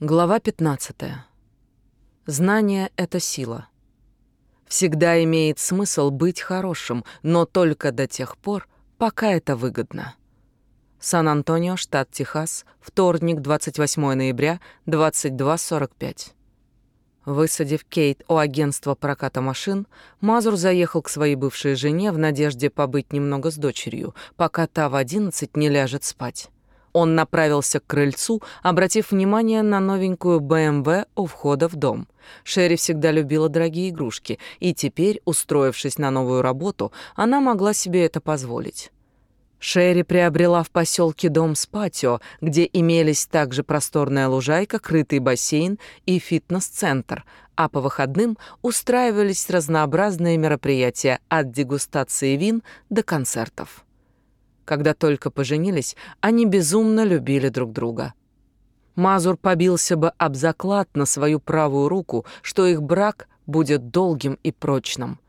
Глава 15. Знание — это сила. Всегда имеет смысл быть хорошим, но только до тех пор, пока это выгодно. Сан-Антонио, штат Техас, вторник, 28 ноября, 22.45. Высадив Кейт у агентства проката машин, Мазур заехал к своей бывшей жене в надежде побыть немного с дочерью, пока та в 11 не ляжет спать. Он направился к крыльцу, обратив внимание на новенькую БМВ у входа в дом. Шерри всегда любила дорогие игрушки, и теперь, устроившись на новую работу, она могла себе это позволить. Шерри приобрела в поселке дом с патио, где имелись также просторная лужайка, крытый бассейн и фитнес-центр, а по выходным устраивались разнообразные мероприятия от дегустации вин до концертов. Когда только поженились, они безумно любили друг друга. Мазур побился бы об заклад на свою правую руку, что их брак будет долгим и прочным.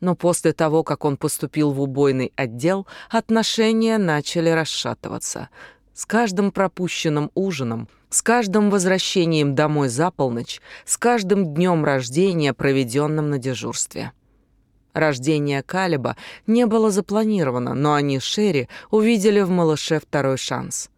Но после того, как он поступил в убойный отдел, отношения начали расшатываться. С каждым пропущенным ужином, с каждым возвращением домой за полночь, с каждым днем рождения, проведенным на дежурстве. Рождение Калиба не было запланировано, но они с Шерри увидели в малыше второй шанс.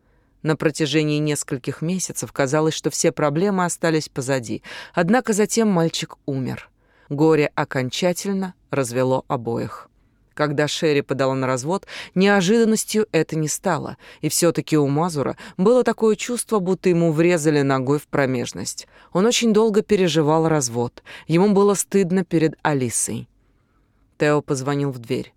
На протяжении нескольких месяцев казалось, что все проблемы остались позади, однако затем мальчик умер. Горе окончательно развело обоих. Когда Шерри подала на развод, неожиданностью это не стало, и все таки у Мазура было такое чувство, будто ему врезали ногой в промежность. Он очень долго переживал развод. Ему было стыдно перед Алисой. Тео позвонил в дверь.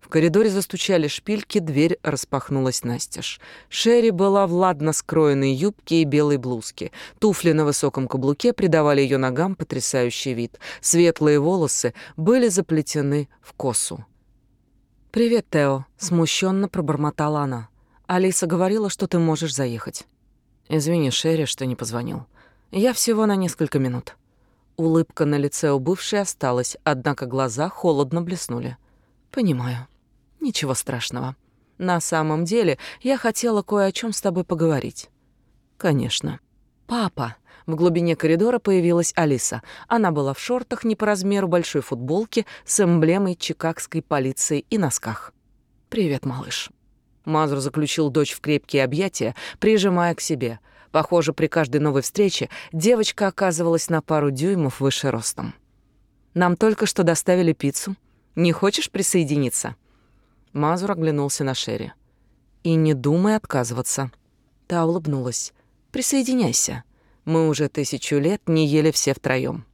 В коридоре застучали шпильки, дверь распахнулась настежь. Шерри была в ладно скроенной юбке и белой блузке. Туфли на высоком каблуке придавали ее ногам потрясающий вид. Светлые волосы были заплетены в косу. «Привет, Тео», — смущенно пробормотала она. «Алиса говорила, что ты можешь заехать». «Извини, Шерри, что не позвонил. Я всего на несколько минут». Улыбка на лице у бывшей осталась, однако глаза холодно блеснули. «Понимаю. Ничего страшного. На самом деле, я хотела кое о чем с тобой поговорить». «Конечно». «Папа!» В глубине коридора появилась Алиса. Она была в шортах не по размеру большой футболки с эмблемой чикагской полиции и носках. «Привет, малыш». Мазур заключил дочь в крепкие объятия, прижимая к себе – Похоже, при каждой новой встрече девочка оказывалась на пару дюймов выше ростом. «Нам только что доставили пиццу. Не хочешь присоединиться?» Мазур оглянулся на Шерри. «И не думай отказываться». Та улыбнулась. «Присоединяйся. Мы уже тысячу лет не ели все втроем.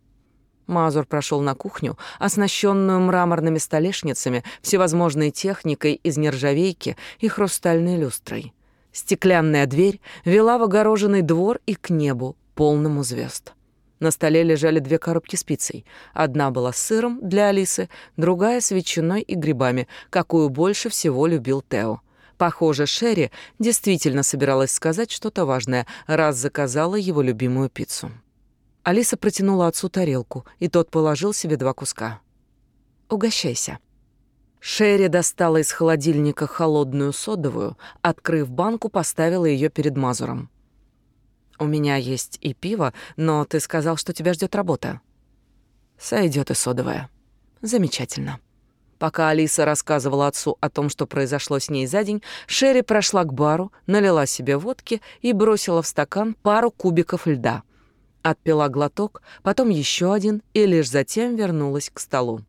Мазур прошел на кухню, оснащенную мраморными столешницами, всевозможной техникой из нержавейки и хрустальной люстрой. Стеклянная дверь вела в огороженный двор и к небу, полному звезд. На столе лежали две коробки с пиццей. Одна была с сыром для Алисы, другая с ветчиной и грибами, какую больше всего любил Тео. Похоже, Шерри действительно собиралась сказать что-то важное, раз заказала его любимую пиццу. Алиса протянула отцу тарелку, и тот положил себе два куска. «Угощайся». Шерри достала из холодильника холодную содовую, открыв банку, поставила ее перед Мазуром. «У меня есть и пиво, но ты сказал, что тебя ждет работа». Сойдет и содовая». «Замечательно». Пока Алиса рассказывала отцу о том, что произошло с ней за день, Шерри прошла к бару, налила себе водки и бросила в стакан пару кубиков льда. Отпила глоток, потом еще один и лишь затем вернулась к столу.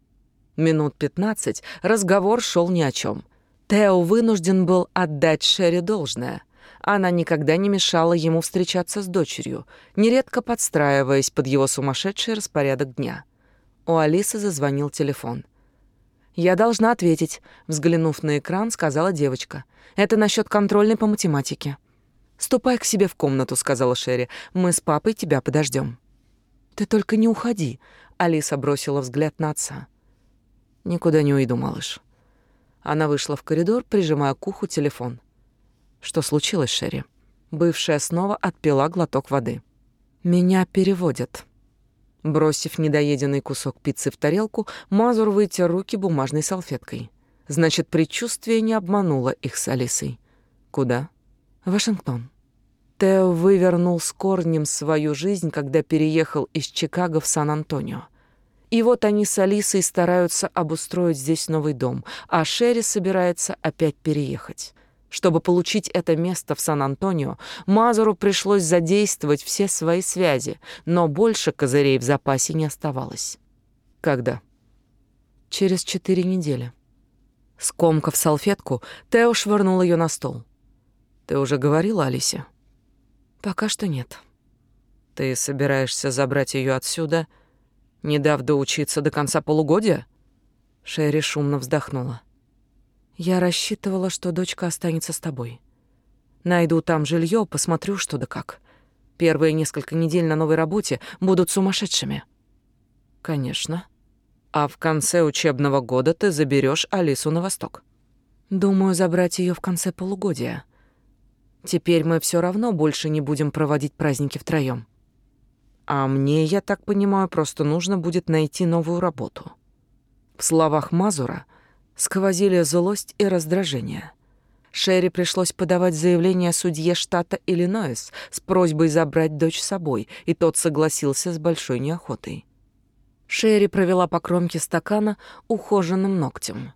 Минут пятнадцать разговор шел ни о чем. Тео вынужден был отдать Шерри должное. Она никогда не мешала ему встречаться с дочерью, нередко подстраиваясь под его сумасшедший распорядок дня. У Алисы зазвонил телефон. «Я должна ответить», — взглянув на экран, сказала девочка. «Это насчет контрольной по математике». «Ступай к себе в комнату», — сказала Шерри. «Мы с папой тебя подождем». «Ты только не уходи», — Алиса бросила взгляд на отца. Никуда не уйду, малыш. Она вышла в коридор, прижимая к уху телефон. Что случилось, Шерри? Бывшая снова отпила глоток воды. Меня переводят. Бросив недоеденный кусок пиццы в тарелку, Мазур вытер руки бумажной салфеткой. Значит, предчувствие не обмануло их с Алисой. Куда? Вашингтон. Тео вывернул с корнем свою жизнь, когда переехал из Чикаго в Сан-Антонио. И вот они с Алисой стараются обустроить здесь новый дом, а Шерри собирается опять переехать. Чтобы получить это место в Сан-Антонио, Мазуру пришлось задействовать все свои связи, но больше козырей в запасе не оставалось. Когда? Через четыре недели. Скомкав салфетку, Тео швырнул ее на стол. «Ты уже говорила Алисе?» «Пока что нет». «Ты собираешься забрать ее отсюда, не дав доучиться до конца полугодия?» Шерри шумно вздохнула. «Я рассчитывала, что дочка останется с тобой. Найду там жилье, посмотрю, что да как. Первые несколько недель на новой работе будут сумасшедшими». «Конечно», а в конце учебного года ты заберешь Алису на восток. Думаю, забрать ее в конце полугодия. Теперь мы все равно больше не будем проводить праздники втроем. А мне, я так понимаю, просто нужно будет найти новую работу. В словах Мазура сквозили злость и раздражение. Шерри пришлось подавать заявление судье штата Иллинойс с просьбой забрать дочь с собой, и тот согласился с большой неохотой. Шерри провела по кромке стакана ухоженным ногтем.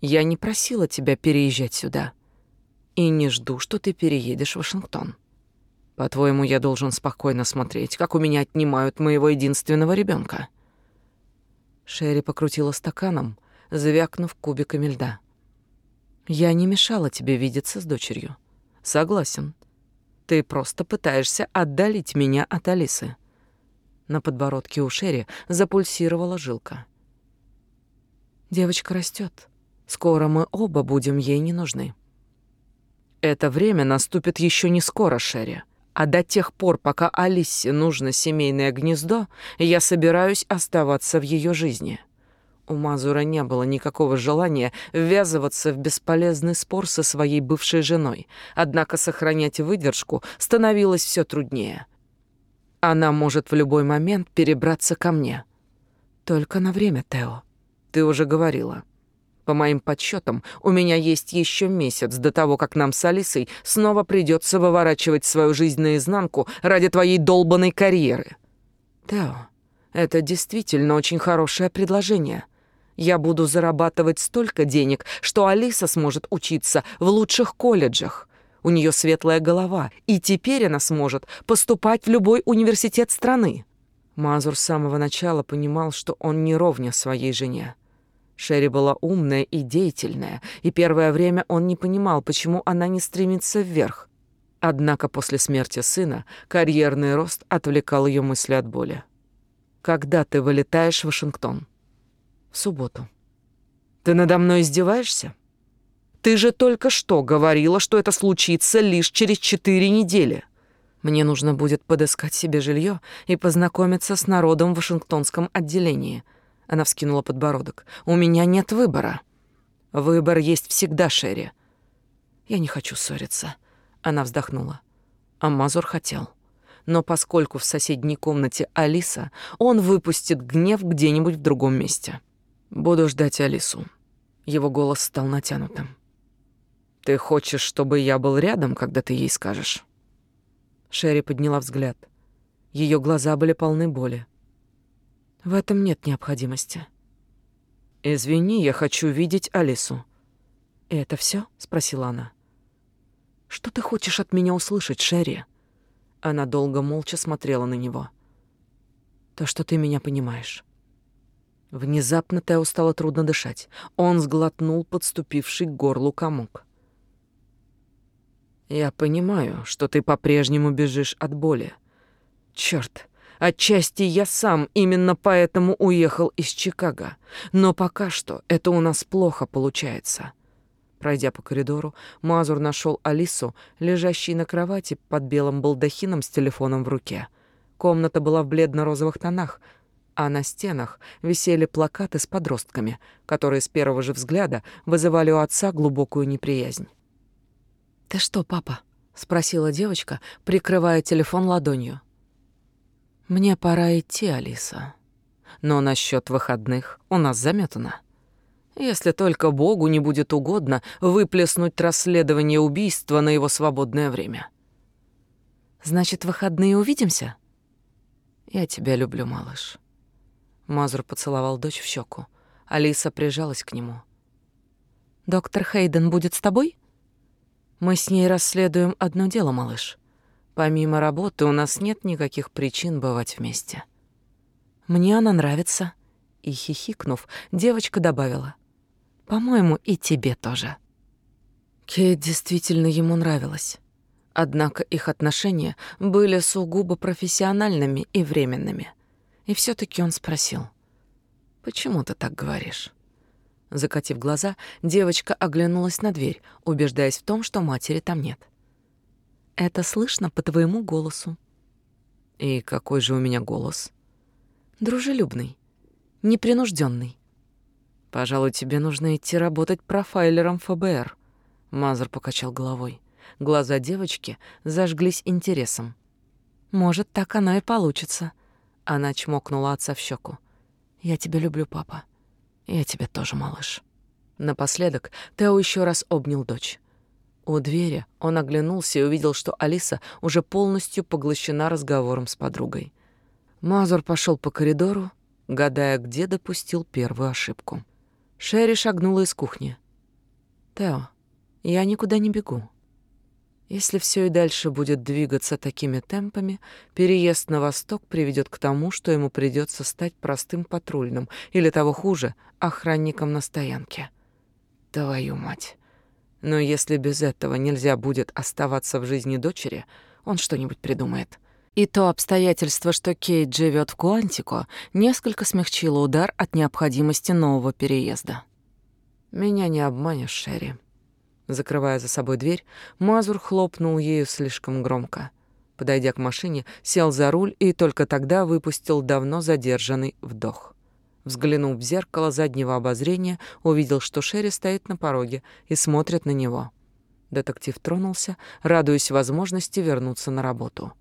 «Я не просила тебя переезжать сюда. И не жду, что ты переедешь в Вашингтон. По-твоему, я должен спокойно смотреть, как у меня отнимают моего единственного ребенка. Шерри покрутила стаканом, звякнув кубиками льда. «Я не мешала тебе видеться с дочерью. Согласен. Ты просто пытаешься отдалить меня от Алисы. На подбородке у Шерри запульсировала жилка. Девочка растет. Скоро мы оба будем ей не нужны. Это время наступит еще не скоро, Шерри. А до тех пор, пока Алисе нужно семейное гнездо, я собираюсь оставаться в ее жизни. У Мазура не было никакого желания ввязываться в бесполезный спор со своей бывшей женой, однако сохранять выдержку становилось все труднее. Она может в любой момент перебраться ко мне. Только на время, Тео. Ты уже говорила. По моим подсчетам, у меня есть еще месяц до того, как нам с Алисой снова придется выворачивать свою жизнь наизнанку ради твоей долбанной карьеры. Тео, это действительно очень хорошее предложение. Я буду зарабатывать столько денег, что Алиса сможет учиться в лучших колледжах. У нее светлая голова, и теперь она сможет поступать в любой университет страны. Мазур с самого начала понимал, что он не ровня своей жене. Шерри была умная и деятельная, и первое время он не понимал, почему она не стремится вверх. Однако после смерти сына карьерный рост отвлекал ее мысли от боли. «Когда ты вылетаешь в Вашингтон?» «В субботу». «Ты надо мной издеваешься?» Ты же только что говорила, что это случится лишь через четыре недели. Мне нужно будет подыскать себе жилье и познакомиться с народом в Вашингтонском отделении. Она вскинула подбородок. У меня нет выбора. Выбор есть всегда, Шерри. Я не хочу ссориться. Она вздохнула. А Мазур хотел. Но поскольку в соседней комнате Алиса, он выпустит гнев где-нибудь в другом месте. Буду ждать Алису. Его голос стал натянутым. Ты хочешь, чтобы я был рядом, когда ты ей скажешь? Шерри подняла взгляд. Ее глаза были полны боли. В этом нет необходимости. Извини, я хочу видеть Алису. Это все? спросила она. Что ты хочешь от меня услышать, Шерри? Она долго молча смотрела на него. То, что ты меня понимаешь. Внезапно Тео стало трудно дышать. Он сглотнул подступивший к горлу комок. Я понимаю, что ты по-прежнему бежишь от боли. Черт, отчасти я сам именно поэтому уехал из Чикаго. Но пока что это у нас плохо получается. Пройдя по коридору, Мазур нашел Алису, лежащей на кровати под белым балдахином с телефоном в руке. Комната была в бледно-розовых тонах, а на стенах висели плакаты с подростками, которые с первого же взгляда вызывали у отца глубокую неприязнь. «Ты что, папа?» — спросила девочка, прикрывая телефон ладонью. «Мне пора идти, Алиса. Но насчет выходных у нас заметано. Если только Богу не будет угодно выплеснуть расследование убийства на его свободное время». Значит, выходные увидимся? Я тебя люблю, малыш. Мазур поцеловал дочь в щеку. Алиса прижалась к нему. Доктор Хейден будет с тобой? Мы с ней расследуем одно дело, малыш. Помимо работы у нас нет никаких причин бывать вместе. Мне она нравится. И хихикнув, девочка добавила: "По-моему, и тебе тоже". Кейт действительно ему нравилась. Однако их отношения были сугубо профессиональными и временными. И все таки он спросил: "Почему ты так говоришь?" Закатив глаза, девочка оглянулась на дверь, убеждаясь в том, что матери там нет. Это слышно по твоему голосу. И какой же у меня голос? Дружелюбный, непринужденный. Пожалуй, тебе нужно идти работать профайлером ФБР. Мазер покачал головой. Глаза девочки зажглись интересом. Может, так оно и получится. Она чмокнула отца в щеку. Я тебя люблю, папа. Я тебя тоже, малыш. Напоследок Тео еще раз обнял дочь. У двери он оглянулся и увидел, что Алиса уже полностью поглощена разговором с подругой. Мазур пошел по коридору, гадая, где допустил первую ошибку. Шерри шагнула из кухни. «Тео, я никуда не бегу. Если все и дальше будет двигаться такими темпами, переезд на восток приведет к тому, что ему придется стать простым патрульным или того хуже, охранником на стоянке. Твою мать. Но если без этого нельзя будет оставаться в жизни дочери, он что-нибудь придумает. И то обстоятельство, что Кейт живет в Куантико, несколько смягчило удар от необходимости нового переезда. Меня не обманешь, Шерри. Закрывая за собой дверь, Мазур хлопнул ею слишком громко. Подойдя к машине, сел за руль и только тогда выпустил давно задержанный вдох. Взглянув в зеркало заднего обозрения, увидел, что Шерри стоит на пороге и смотрит на него. Детектив тронулся, радуясь возможности вернуться на работу.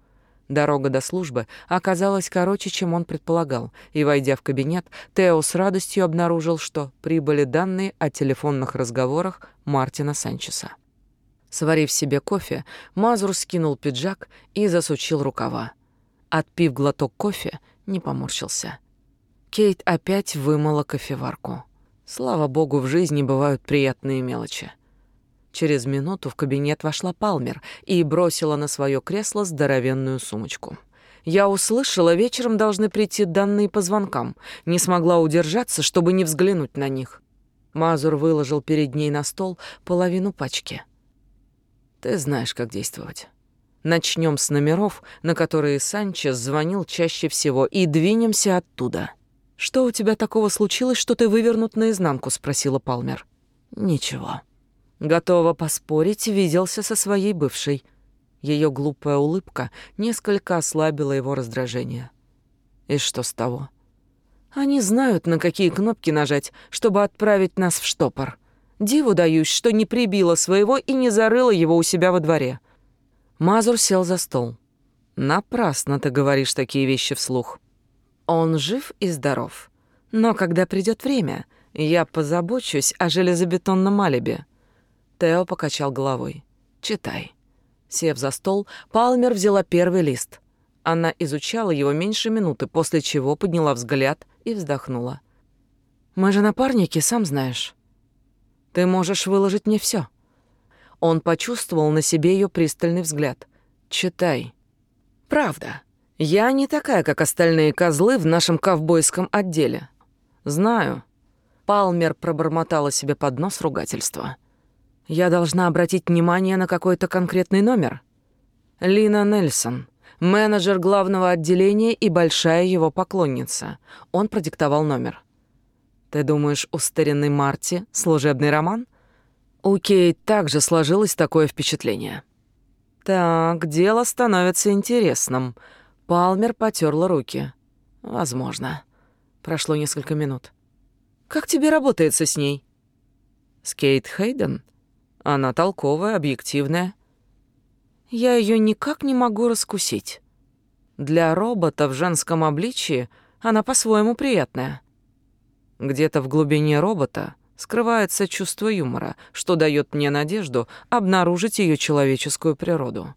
Дорога до службы оказалась короче, чем он предполагал, и, войдя в кабинет, Тео с радостью обнаружил, что прибыли данные о телефонных разговорах Мартина Санчеса. Сварив себе кофе, Мазур скинул пиджак и засучил рукава. Отпив глоток кофе, не поморщился. Кейт опять вымыла кофеварку. Слава богу, в жизни бывают приятные мелочи. Через минуту в кабинет вошла Палмер и бросила на свое кресло здоровенную сумочку. Я услышала, вечером должны прийти данные по звонкам. Не смогла удержаться, чтобы не взглянуть на них. Мазур выложил перед ней на стол половину пачки. Ты знаешь, как действовать. Начнем с номеров, на которые Санчес звонил чаще всего, и двинемся оттуда. Что у тебя такого случилось, что ты вывернут наизнанку, спросила Палмер. Ничего. Готова поспорить, виделся со своей бывшей. Ее глупая улыбка несколько ослабила его раздражение. И что с того? Они знают, на какие кнопки нажать, чтобы отправить нас в штопор. Диву даюсь, что не прибила своего и не зарыла его у себя во дворе. Мазур сел за стол. Напрасно ты говоришь такие вещи вслух. Он жив и здоров. Но когда придет время, я позабочусь о железобетонном алибе. Тео покачал головой. «Читай». Сев за стол, Палмер взяла первый лист. Она изучала его меньше минуты, после чего подняла взгляд и вздохнула. «Мы же напарники, сам знаешь. Ты можешь выложить мне все. Он почувствовал на себе ее пристальный взгляд. «Читай». «Правда. Я не такая, как остальные козлы в нашем ковбойском отделе». «Знаю». Палмер пробормотала себе под нос ругательства. Я должна обратить внимание на какой-то конкретный номер. Лина Нельсон, менеджер главного отделения и большая его поклонница. Он продиктовал номер. Ты думаешь, у старинной Марти служебный роман? У Кейт также сложилось такое впечатление. Так, дело становится интересным. Палмер потёрла руки. Возможно. Прошло несколько минут. Как тебе работается с ней? С Кейт Хейден? Она толковая, объективная. Я ее никак не могу раскусить. Для робота в женском обличии она по-своему приятная. Где-то в глубине робота скрывается чувство юмора, что дает мне надежду обнаружить ее человеческую природу.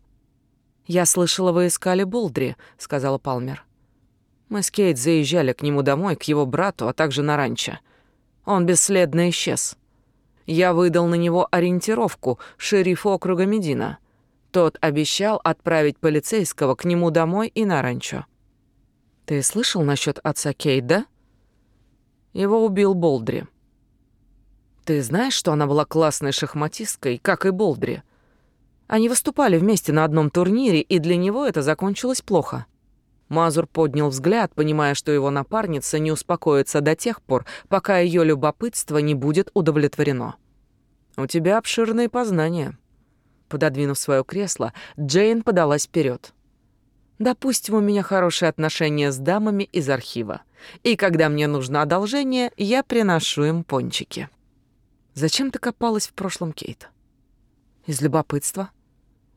«Я слышала, вы искали Болдри», — сказала Палмер. Мы с Кейт заезжали к нему домой, к его брату, а также на ранчо. Он бесследно исчез. Я выдал на него ориентировку шерифу округа Медина. Тот обещал отправить полицейского к нему домой и на ранчо. Ты слышал насчет отца Кейт, да? Его убил Болдри. Ты знаешь, что она была классной шахматисткой, как и Болдри? Они выступали вместе на одном турнире, и для него это закончилось плохо. Мазур поднял взгляд, понимая, что его напарница не успокоится до тех пор, пока ее любопытство не будет удовлетворено. «У тебя обширные познания». Пододвинув свое кресло, Джейн подалась вперед. «Допустим, у меня хорошие отношения с дамами из архива, и когда мне нужно одолжение, я приношу им пончики». «Зачем ты копалась в прошлом, Кейт?» «Из любопытства».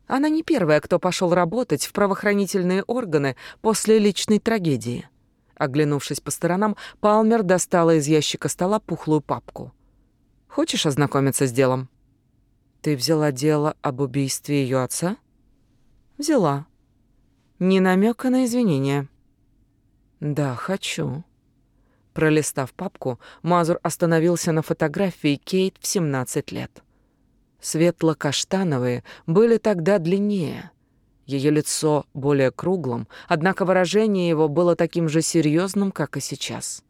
Она не первая, кто пошел работать в правоохранительные органы после личной трагедии. Оглянувшись по сторонам, Палмер достала из ящика стола пухлую папку. «Хочешь ознакомиться с делом?» «Ты взяла дело об убийстве ее отца?» «Взяла. Не намека на извинения». «Да, хочу». Пролистав папку, Мазур остановился на фотографии Кейт в 17 лет. Светло-каштановые были тогда длиннее. Ее лицо более круглым, однако выражение его было таким же серьезным, как и сейчас.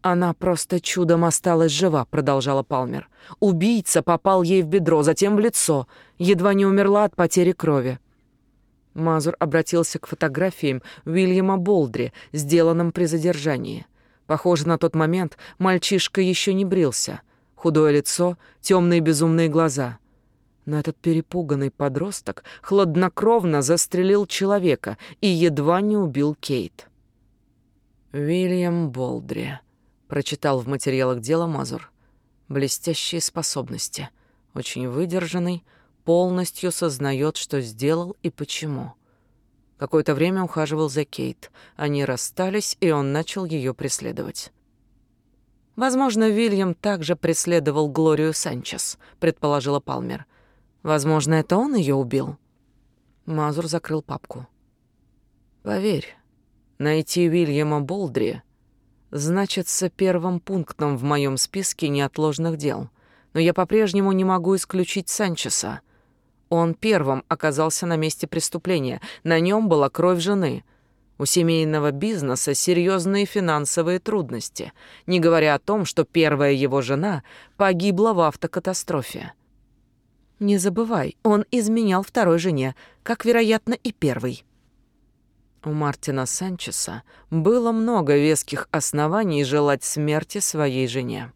«Она просто чудом осталась жива», — продолжала Палмер. «Убийца попал ей в бедро, затем в лицо, едва не умерла от потери крови». Мазур обратился к фотографиям Уильяма Болдри, сделанным при задержании. Похоже, на тот момент мальчишка еще не брился — худое лицо, темные безумные глаза. Но этот перепуганный подросток хладнокровно застрелил человека и едва не убил Кейт. «Вильям Болдри», — прочитал в материалах дела Мазур. «Блестящие способности, очень выдержанный, полностью сознает, что сделал и почему». Какое-то время ухаживал за Кейт. Они расстались, и он начал ее преследовать. Возможно, Вильям также преследовал Глорию Санчес, предположила Палмер. Возможно, это он ее убил. Мазур закрыл папку. Поверь, найти Вильяма Болдри значится первым пунктом в моем списке неотложных дел. Но я по-прежнему не могу исключить Санчеса. Он первым оказался на месте преступления. На нем была кровь жены — у семейного бизнеса серьезные финансовые трудности, не говоря о том, что первая его жена погибла в автокатастрофе. Не забывай, он изменял второй жене, как, вероятно, и первый. У Мартина Санчеса было много веских оснований желать смерти своей жене.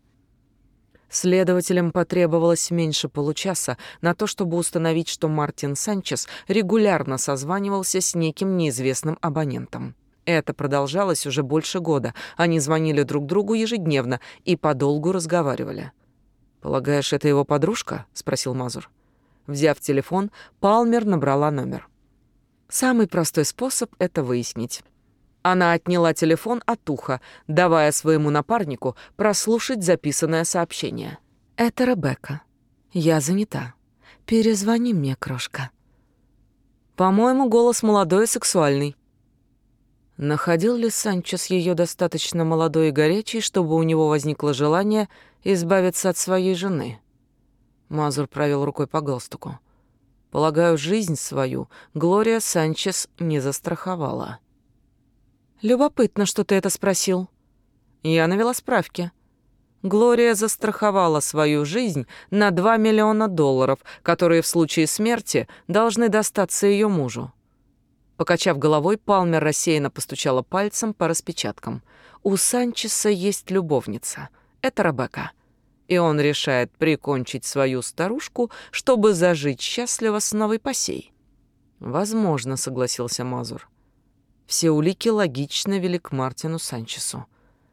Следователям потребовалось меньше получаса на то, чтобы установить, что Мартин Санчес регулярно созванивался с неким неизвестным абонентом. Это продолжалось уже больше года. Они звонили друг другу ежедневно и подолгу разговаривали. «Полагаешь, это его подружка?» — спросил Мазур. Взяв телефон, Палмер набрала номер. «Самый простой способ — это выяснить. Она отняла телефон от уха, давая своему напарнику прослушать записанное сообщение. «Это Ребекка. Я занята. Перезвони мне, крошка». По-моему, голос молодой и сексуальный. Находил ли Санчес ее достаточно молодой и горячей, чтобы у него возникло желание избавиться от своей жены? Мазур провел рукой по галстуку. Полагаю, жизнь свою Глория Санчес не застраховала. Любопытно, что ты это спросил. Я навела справки. Глория застраховала свою жизнь на 2 миллиона долларов, которые в случае смерти должны достаться ее мужу. Покачав головой, Палмер рассеянно постучала пальцем по распечаткам. У Санчеса есть любовница. Это Ребекка. И он решает прикончить свою старушку, чтобы зажить счастливо с новой посей. «Возможно», — согласился Мазур. Все улики логично вели к Мартину Санчесу.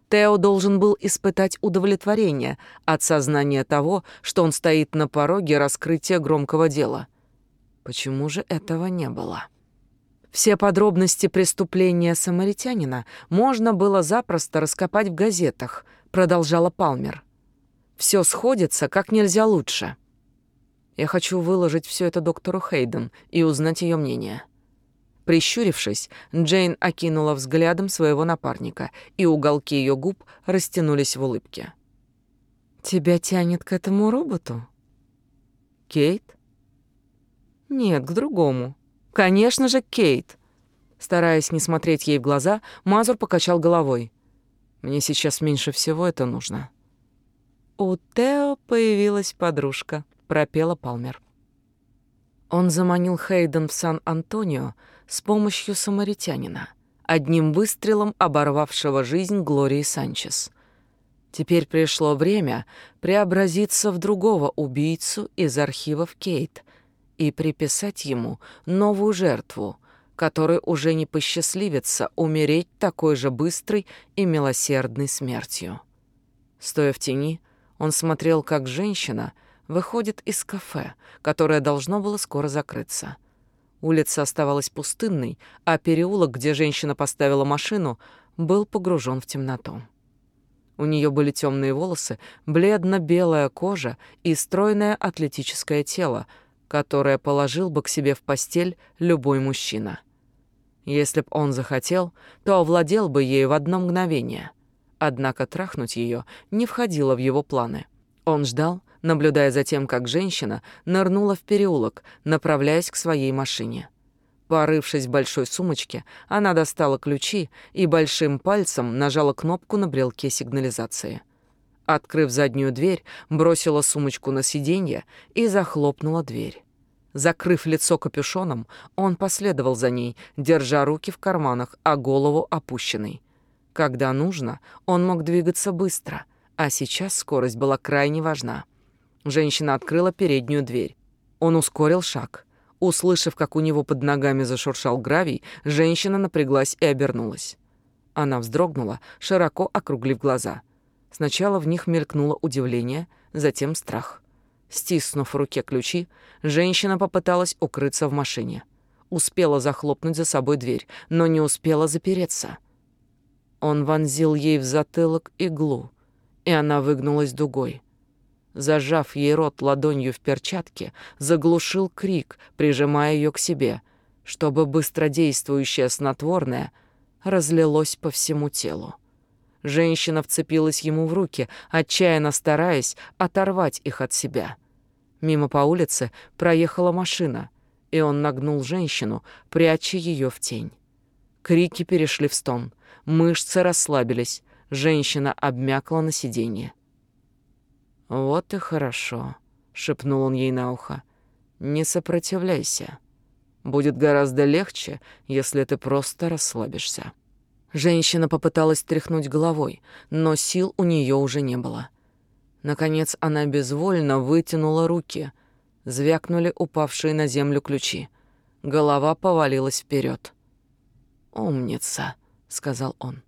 Тео должен был испытать удовлетворение от сознания того, что он стоит на пороге раскрытия громкого дела. Почему же этого не было? Все подробности преступления самаритянина можно было запросто раскопать в газетах, продолжала Палмер. Все сходится как нельзя лучше. Я хочу выложить все это доктору Хейден и узнать ее мнение. Прищурившись, Джейн окинула взглядом своего напарника, и уголки ее губ растянулись в улыбке. «Тебя тянет к этому роботу?» «Кейт?» «Нет, к другому. Конечно же, Кейт!» Стараясь не смотреть ей в глаза, Мазур покачал головой. «Мне сейчас меньше всего это нужно». «У Тео появилась подружка», — пропела Палмер. Он заманил Хейден в Сан-Антонио с помощью самаритянина, одним выстрелом оборвавшего жизнь Глории Санчес. Теперь пришло время преобразиться в другого убийцу из архивов Кейт и приписать ему новую жертву, которой уже не посчастливится умереть такой же быстрой и милосердной смертью. Стоя в тени, он смотрел, как женщина — выходит из кафе, которое должно было скоро закрыться. Улица оставалась пустынной, а переулок, где женщина поставила машину, был погружен в темноту. У нее были темные волосы, бледно-белая кожа и стройное атлетическое тело, которое положил бы к себе в постель любой мужчина. Если б он захотел, то овладел бы ею в одно мгновение. Однако трахнуть ее не входило в его планы. Он ждал, наблюдая за тем, как женщина нырнула в переулок, направляясь к своей машине. Порывшись в большой сумочке, она достала ключи и большим пальцем нажала кнопку на брелке сигнализации. Открыв заднюю дверь, бросила сумочку на сиденье и захлопнула дверь. Закрыв лицо капюшоном, он последовал за ней, держа руки в карманах, а голову опущенной. Когда нужно, он мог двигаться быстро, а сейчас скорость была крайне важна. Женщина открыла переднюю дверь. Он ускорил шаг. Услышав, как у него под ногами зашуршал гравий, женщина напряглась и обернулась. Она вздрогнула, широко округлив глаза. Сначала в них мелькнуло удивление, затем страх. Стиснув в руке ключи, женщина попыталась укрыться в машине. Успела захлопнуть за собой дверь, но не успела запереться. Он вонзил ей в затылок иглу, и она выгнулась дугой зажав ей рот ладонью в перчатке, заглушил крик, прижимая ее к себе, чтобы быстродействующее снотворное разлилось по всему телу. Женщина вцепилась ему в руки, отчаянно стараясь оторвать их от себя. Мимо по улице проехала машина, и он нагнул женщину, пряча ее в тень. Крики перешли в стон, мышцы расслабились, женщина обмякла на сиденье. «Вот и хорошо», — шепнул он ей на ухо. «Не сопротивляйся. Будет гораздо легче, если ты просто расслабишься». Женщина попыталась тряхнуть головой, но сил у нее уже не было. Наконец она безвольно вытянула руки. Звякнули упавшие на землю ключи. Голова повалилась вперед. «Умница», — сказал он.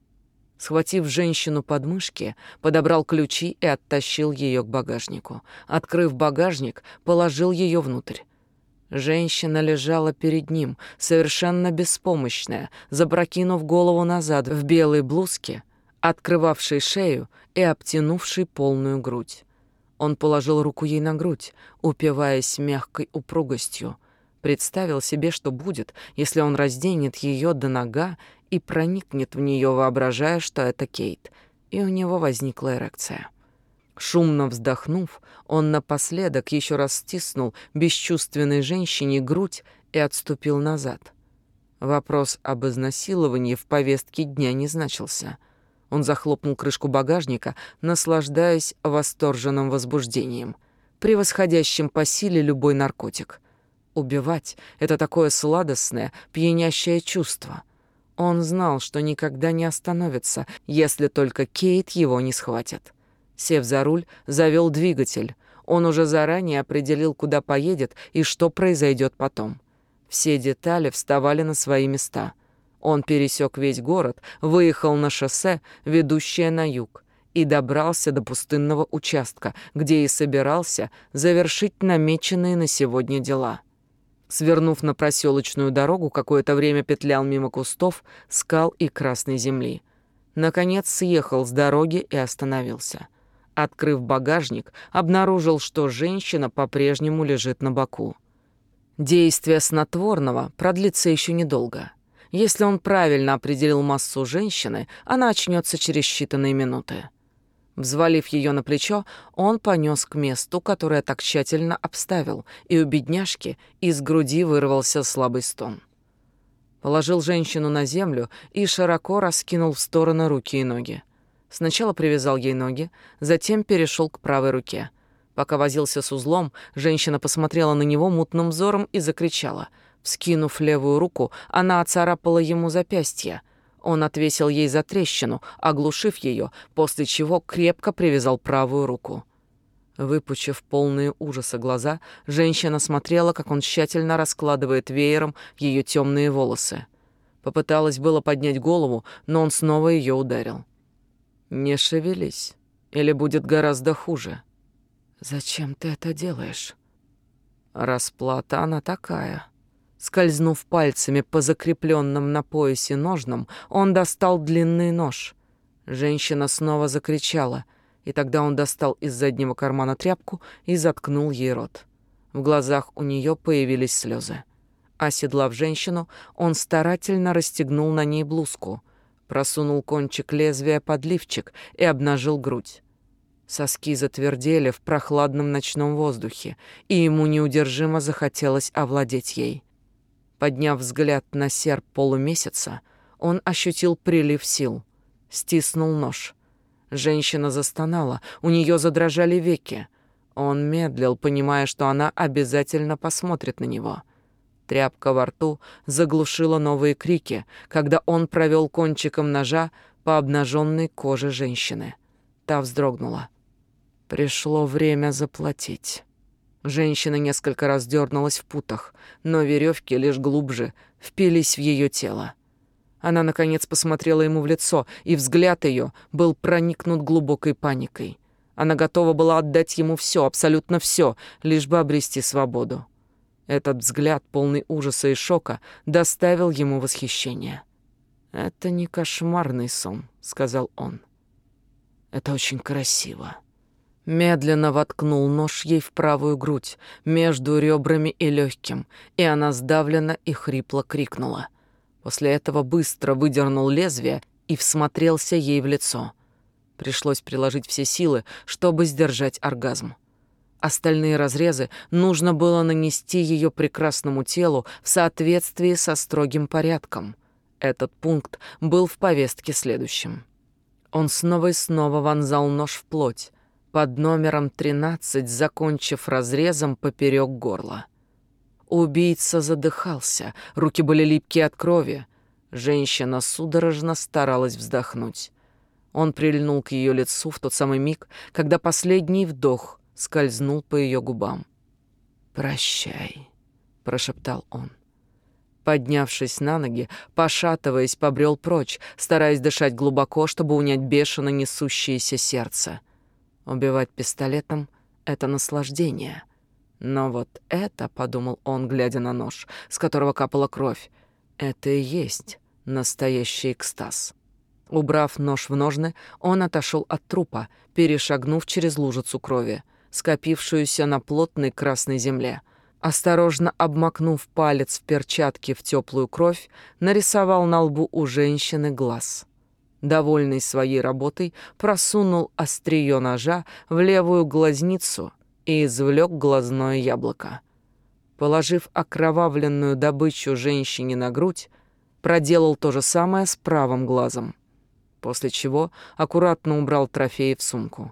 Схватив женщину под мышки, подобрал ключи и оттащил ее к багажнику. Открыв багажник, положил ее внутрь. Женщина лежала перед ним, совершенно беспомощная, запрокинув голову назад в белой блузке, открывавшей шею и обтянувшей полную грудь. Он положил руку ей на грудь, упиваясь мягкой упругостью. Представил себе, что будет, если он разденет ее до нога и проникнет в нее, воображая, что это Кейт, и у него возникла эрекция. Шумно вздохнув, он напоследок еще раз стиснул бесчувственной женщине грудь и отступил назад. Вопрос об изнасиловании в повестке дня не значился. Он захлопнул крышку багажника, наслаждаясь восторженным возбуждением, превосходящим по силе любой наркотик. Убивать — это такое сладостное, пьянящее чувство — он знал, что никогда не остановится, если только Кейт его не схватит. Сев за руль, завел двигатель. Он уже заранее определил, куда поедет и что произойдет потом. Все детали вставали на свои места. Он пересек весь город, выехал на шоссе, ведущее на юг, и добрался до пустынного участка, где и собирался завершить намеченные на сегодня дела. Свернув на проселочную дорогу, какое-то время петлял мимо кустов, скал и красной земли. Наконец съехал с дороги и остановился. Открыв багажник, обнаружил, что женщина по-прежнему лежит на боку. Действие снотворного продлится еще недолго. Если он правильно определил массу женщины, она очнется через считанные минуты. Взвалив ее на плечо, он понес к месту, которое так тщательно обставил, и у бедняжки из груди вырвался слабый стон. Положил женщину на землю и широко раскинул в стороны руки и ноги. Сначала привязал ей ноги, затем перешел к правой руке. Пока возился с узлом, женщина посмотрела на него мутным взором и закричала. Вскинув левую руку, она оцарапала ему запястье. Он отвесил ей за трещину, оглушив ее, после чего крепко привязал правую руку. Выпучив полные ужаса глаза, женщина смотрела, как он тщательно раскладывает веером ее темные волосы. Попыталась было поднять голову, но он снова ее ударил. «Не шевелись, или будет гораздо хуже». «Зачем ты это делаешь?» «Расплата она такая». Скользнув пальцами по закрепленным на поясе ножнам, он достал длинный нож. Женщина снова закричала, и тогда он достал из заднего кармана тряпку и заткнул ей рот. В глазах у нее появились слезы. Оседлав женщину, он старательно расстегнул на ней блузку — просунул кончик лезвия под лифчик и обнажил грудь. Соски затвердели в прохладном ночном воздухе, и ему неудержимо захотелось овладеть ей. Подняв взгляд на серп полумесяца, он ощутил прилив сил, стиснул нож. Женщина застонала, у нее задрожали веки. Он медлил, понимая, что она обязательно посмотрит на него — Тряпка во рту заглушила новые крики, когда он провел кончиком ножа по обнаженной коже женщины. Та вздрогнула. Пришло время заплатить. Женщина несколько раз дернулась в путах, но веревки лишь глубже впились в ее тело. Она, наконец, посмотрела ему в лицо, и взгляд ее был проникнут глубокой паникой. Она готова была отдать ему все, абсолютно все, лишь бы обрести свободу. Этот взгляд, полный ужаса и шока, доставил ему восхищение. «Это не кошмарный сон», — сказал он. «Это очень красиво». Медленно воткнул нож ей в правую грудь, между ребрами и легким, и она сдавленно и хрипло крикнула. После этого быстро выдернул лезвие и всмотрелся ей в лицо. Пришлось приложить все силы, чтобы сдержать оргазм. Остальные разрезы нужно было нанести ее прекрасному телу в соответствии со строгим порядком. Этот пункт был в повестке следующим. Он снова и снова вонзал нож в плоть, под номером 13, закончив разрезом поперек горла. Убийца задыхался, руки были липкие от крови. Женщина судорожно старалась вздохнуть. Он прильнул к ее лицу в тот самый миг, когда последний вдох скользнул по ее губам. «Прощай», — прошептал он. Поднявшись на ноги, пошатываясь, побрел прочь, стараясь дышать глубоко, чтобы унять бешено несущееся сердце. Убивать пистолетом — это наслаждение. Но вот это, — подумал он, глядя на нож, с которого капала кровь, — это и есть настоящий экстаз. Убрав нож в ножны, он отошел от трупа, перешагнув через лужицу крови скопившуюся на плотной красной земле. Осторожно обмакнув палец в перчатке в теплую кровь, нарисовал на лбу у женщины глаз. Довольный своей работой, просунул острие ножа в левую глазницу и извлек глазное яблоко. Положив окровавленную добычу женщине на грудь, проделал то же самое с правым глазом, после чего аккуратно убрал трофеи в сумку.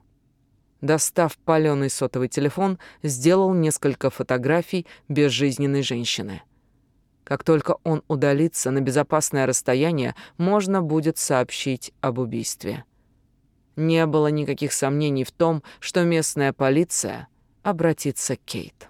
Достав паленый сотовый телефон, сделал несколько фотографий безжизненной женщины. Как только он удалится на безопасное расстояние, можно будет сообщить об убийстве. Не было никаких сомнений в том, что местная полиция обратится к Кейт.